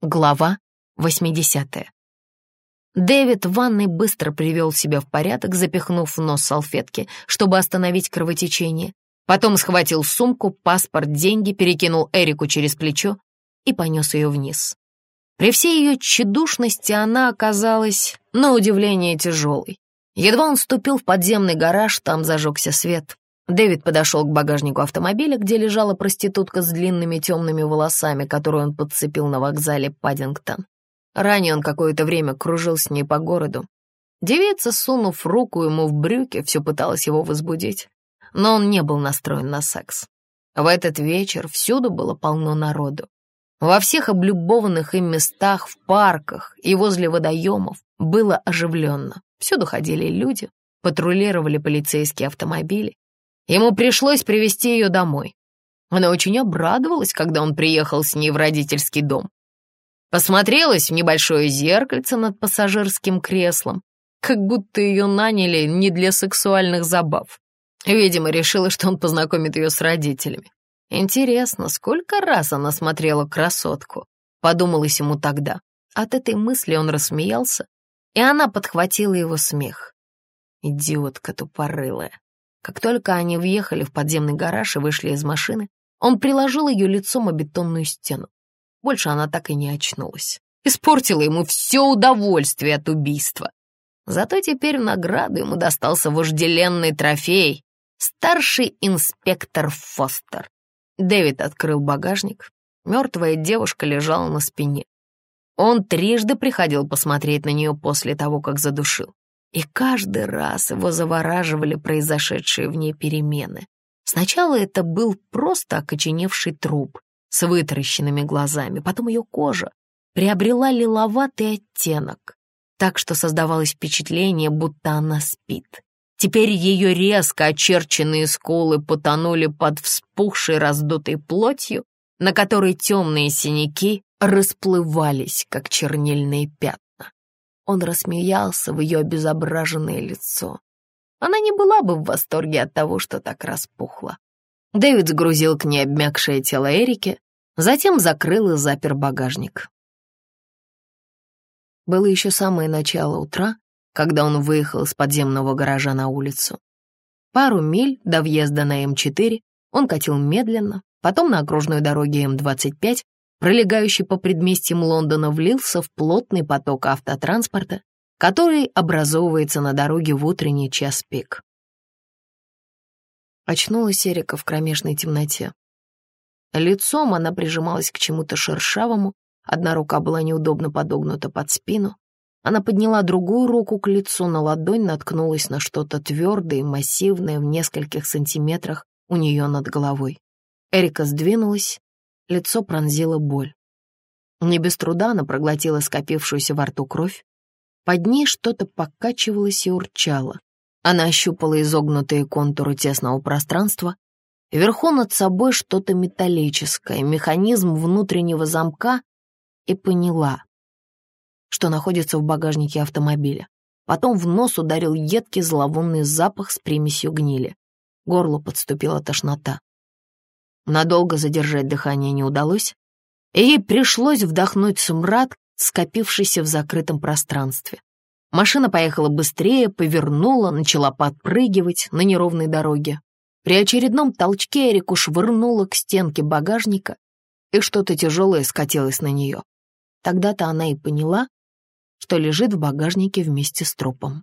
Глава 80. Дэвид в ванной быстро привел себя в порядок, запихнув в нос салфетки, чтобы остановить кровотечение. Потом схватил сумку, паспорт, деньги, перекинул Эрику через плечо и понес ее вниз. При всей ее тщедушности она оказалась, на удивление, тяжелой. Едва он вступил в подземный гараж, там зажегся свет. Дэвид подошел к багажнику автомобиля, где лежала проститутка с длинными темными волосами, которую он подцепил на вокзале Паддингтон. Ранее он какое-то время кружил с ней по городу. Девица, сунув руку ему в брюки, все пыталась его возбудить, но он не был настроен на секс. В этот вечер всюду было полно народу. Во всех облюбованных им местах, в парках и возле водоемов было оживленно. Всюду ходили люди, патрулировали полицейские автомобили. Ему пришлось привести ее домой. Она очень обрадовалась, когда он приехал с ней в родительский дом. Посмотрелась в небольшое зеркальце над пассажирским креслом, как будто ее наняли не для сексуальных забав. Видимо, решила, что он познакомит ее с родителями. Интересно, сколько раз она смотрела красотку? Подумалось ему тогда. От этой мысли он рассмеялся, и она подхватила его смех. Идиотка тупорылая. Как только они въехали в подземный гараж и вышли из машины, он приложил ее лицом о бетонную стену. Больше она так и не очнулась. Испортила ему все удовольствие от убийства. Зато теперь в награду ему достался вожделенный трофей — старший инспектор Фостер. Дэвид открыл багажник. Мертвая девушка лежала на спине. Он трижды приходил посмотреть на нее после того, как задушил. И каждый раз его завораживали произошедшие в ней перемены. Сначала это был просто окоченевший труп с вытаращенными глазами, потом ее кожа приобрела лиловатый оттенок, так что создавалось впечатление, будто она спит. Теперь ее резко очерченные скулы потонули под вспухшей раздутой плотью, на которой темные синяки расплывались, как чернильные пятна. Он рассмеялся в ее обезображенное лицо. Она не была бы в восторге от того, что так распухла. Дэвид сгрузил к ней обмякшее тело Эрики, затем закрыл и запер багажник. Было еще самое начало утра, когда он выехал из подземного гаража на улицу. Пару миль до въезда на М4 он катил медленно, потом на окружной дороге М25 пролегающий по предместьям Лондона, влился в плотный поток автотранспорта, который образовывается на дороге в утренний час пик. Очнулась Эрика в кромешной темноте. Лицом она прижималась к чему-то шершавому, одна рука была неудобно подогнута под спину. Она подняла другую руку к лицу, на ладонь наткнулась на что-то твердое и массивное в нескольких сантиметрах у нее над головой. Эрика сдвинулась лицо пронзила боль. Не без труда она проглотила скопившуюся во рту кровь. Под ней что-то покачивалось и урчало. Она ощупала изогнутые контуры тесного пространства. Вверху над собой что-то металлическое, механизм внутреннего замка, и поняла, что находится в багажнике автомобиля. Потом в нос ударил едкий зловонный запах с примесью гнили. Горло подступила тошнота. Надолго задержать дыхание не удалось, и ей пришлось вдохнуть сумрак, скопившийся в закрытом пространстве. Машина поехала быстрее, повернула, начала подпрыгивать на неровной дороге. При очередном толчке Эрику швырнула к стенке багажника, и что-то тяжелое скатилось на нее. Тогда-то она и поняла, что лежит в багажнике вместе с трупом.